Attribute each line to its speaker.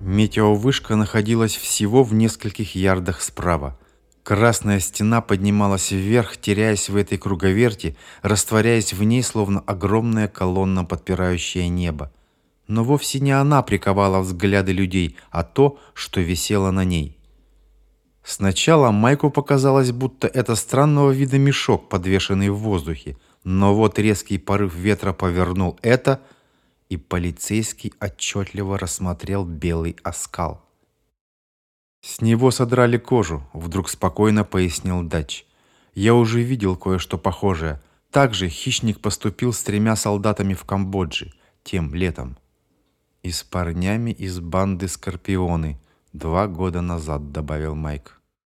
Speaker 1: Метеовышка находилась всего в нескольких ярдах справа. Красная стена поднималась вверх, теряясь в этой круговерти, растворяясь в ней, словно огромная колонна, подпирающая небо. Но вовсе не она приковала взгляды людей, а то, что висело на ней. Сначала Майку показалось, будто это странного вида мешок, подвешенный в воздухе. Но вот резкий порыв ветра повернул это, и полицейский отчетливо рассмотрел белый оскал. «С него содрали кожу», — вдруг спокойно пояснил Дач. «Я уже видел кое-что похожее. Также хищник поступил с тремя солдатами в Камбодже тем летом. И с парнями из банды «Скорпионы» два года назад», — добавил Майк.